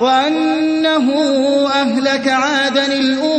وأنه أهلك عادا الأولى